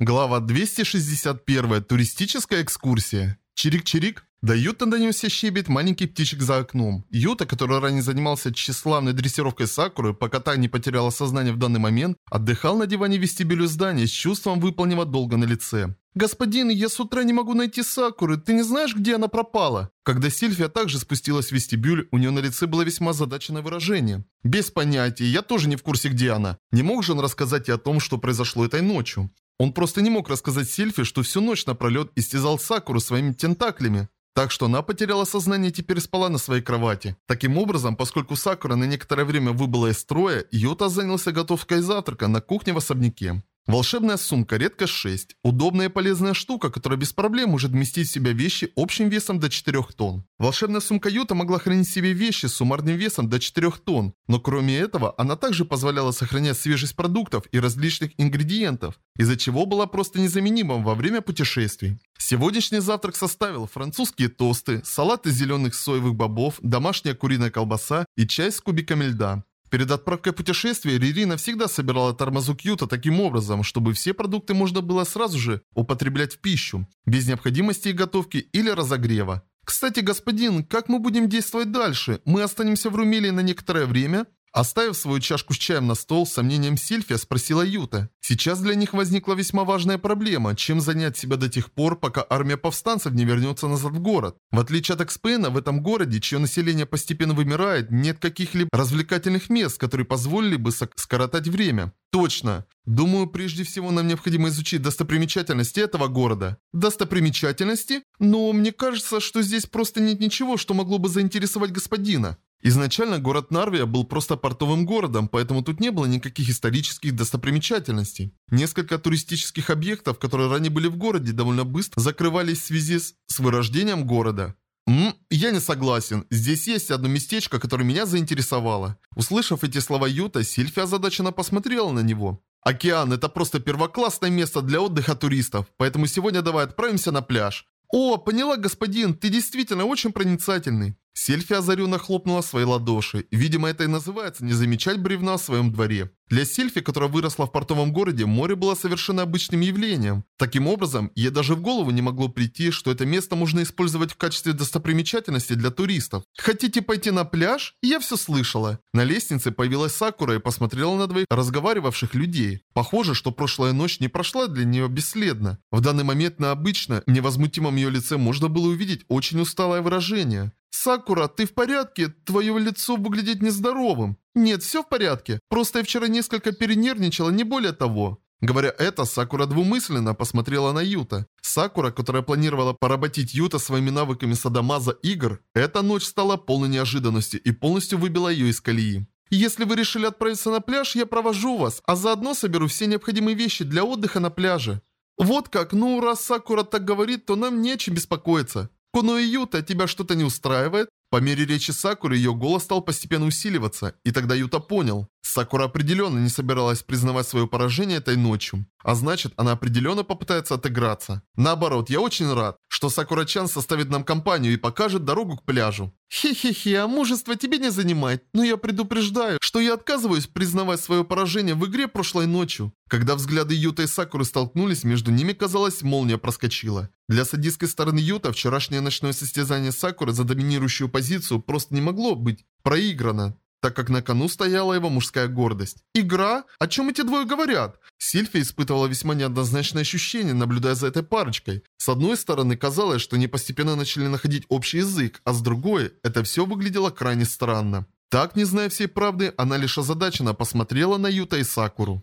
Глава 261. Туристическая экскурсия. Чирик-чирик. До Юта донесся щебет маленьких птичек за окном. Юта, который ранее занимался тщеславной дрессировкой Сакуры, пока та не потеряла сознание в данный момент, отдыхал на диване вестибюля здания с чувством выполненного долга на лице. «Господин, я с утра не могу найти Сакуры, ты не знаешь, где она пропала?» Когда Сильфия также спустилась в вестибюль, у нее на лице было весьма озадаченное выражение. «Без понятия, я тоже не в курсе, где она. Не мог же он рассказать и о том, что произошло этой ночью?» Он просто не мог рассказать Сильфи, что всю ночь напролет истязал Сакуру своими тентаклями. Так что она потеряла сознание и теперь спала на своей кровати. Таким образом, поскольку Сакура на некоторое время выбыла из строя, Йота занялся готовкой завтрака на кухне в особняке. Волшебная сумка, редкость 6. Удобная и полезная штука, которая без проблем может вместить в себя вещи общим весом до 4 тонн. Волшебная сумка Юта могла хранить в себе вещи с суммарным весом до 4 тонн, но кроме этого, она также позволяла сохранять свежесть продуктов и различных ингредиентов, из-за чего была просто незаменимым во время путешествий. Сегодняшний завтрак составил французские тосты, салат из зеленых соевых бобов, домашняя куриная колбаса и чай с кубиками льда. Перед отправкой в путешествие Ририна всегда собирала тормозу Кьюта таким образом, чтобы все продукты можно было сразу же употреблять в пищу, без необходимости их готовки или разогрева. «Кстати, господин, как мы будем действовать дальше? Мы останемся в Румелии на некоторое время?» Оставив свою чашку с чаем на стол, с сомнением Сильфия спросила Юта. Сейчас для них возникла весьма важная проблема, чем занять себя до тех пор, пока армия повстанцев не вернется назад в город. В отличие от Экспейна, в этом городе, чье население постепенно вымирает, нет каких-либо развлекательных мест, которые позволили бы скоротать время. Точно. Думаю, прежде всего нам необходимо изучить достопримечательности этого города. Достопримечательности? Но мне кажется, что здесь просто нет ничего, что могло бы заинтересовать господина. Изначально город Нарвия был просто портовым городом, поэтому тут не было никаких исторических достопримечательностей. Несколько туристических объектов, которые ранее были в городе, довольно быстро закрывались в связи с, с вырождением города. «М, я не согласен. Здесь есть одно местечко, которое меня заинтересовало». Услышав эти слова Юта, Сильфия озадаченно посмотрела на него. «Океан – это просто первоклассное место для отдыха туристов, поэтому сегодня давай отправимся на пляж». «О, поняла, господин, ты действительно очень проницательный». Сельфи озаренно хлопнула свои ладоши. Видимо, это и называется не замечать бревна в своем дворе. Для Сельфи, которая выросла в портовом городе, море было совершенно обычным явлением. Таким образом, ей даже в голову не могло прийти, что это место можно использовать в качестве достопримечательности для туристов. «Хотите пойти на пляж?» Я все слышала. На лестнице появилась Сакура и посмотрела на двоих разговаривавших людей. Похоже, что прошлая ночь не прошла для нее бесследно. В данный момент на обычно невозмутимом ее лице можно было увидеть очень усталое выражение. «Сакура, ты в порядке? Твое лицо выглядит нездоровым». «Нет, все в порядке. Просто я вчера несколько перенервничала, не более того». Говоря это, Сакура двумысленно посмотрела на Юта. Сакура, которая планировала поработить Юта своими навыками садомаза игр, эта ночь стала полной неожиданностью и полностью выбила ее из колеи. «Если вы решили отправиться на пляж, я провожу вас, а заодно соберу все необходимые вещи для отдыха на пляже». «Вот как, ну раз Сакура так говорит, то нам не о чем беспокоиться. Куно Юта, тебя что-то не устраивает? По мере речи Сакуры ее голос стал постепенно усиливаться, и тогда Юта понял. Сакура определенно не собиралась признавать свое поражение этой ночью. А значит, она определенно попытается отыграться. Наоборот, я очень рад, что Сакура-чан составит нам компанию и покажет дорогу к пляжу. Хе-хе-хе, а мужество тебе не занимает, но я предупреждаю, что я отказываюсь признавать свое поражение в игре прошлой ночью. Когда взгляды Юта и Сакуры столкнулись, между ними, казалось, молния проскочила. Для садистской стороны Юта вчерашнее ночное состязание Сакуры за доминирующую позицию просто не могло быть проиграно так как на кону стояла его мужская гордость. «Игра? О чем эти двое говорят?» Сильфи испытывала весьма неоднозначное ощущение, наблюдая за этой парочкой. С одной стороны, казалось, что они постепенно начали находить общий язык, а с другой, это все выглядело крайне странно. Так, не зная всей правды, она лишь озадаченно посмотрела на Юта и Сакуру.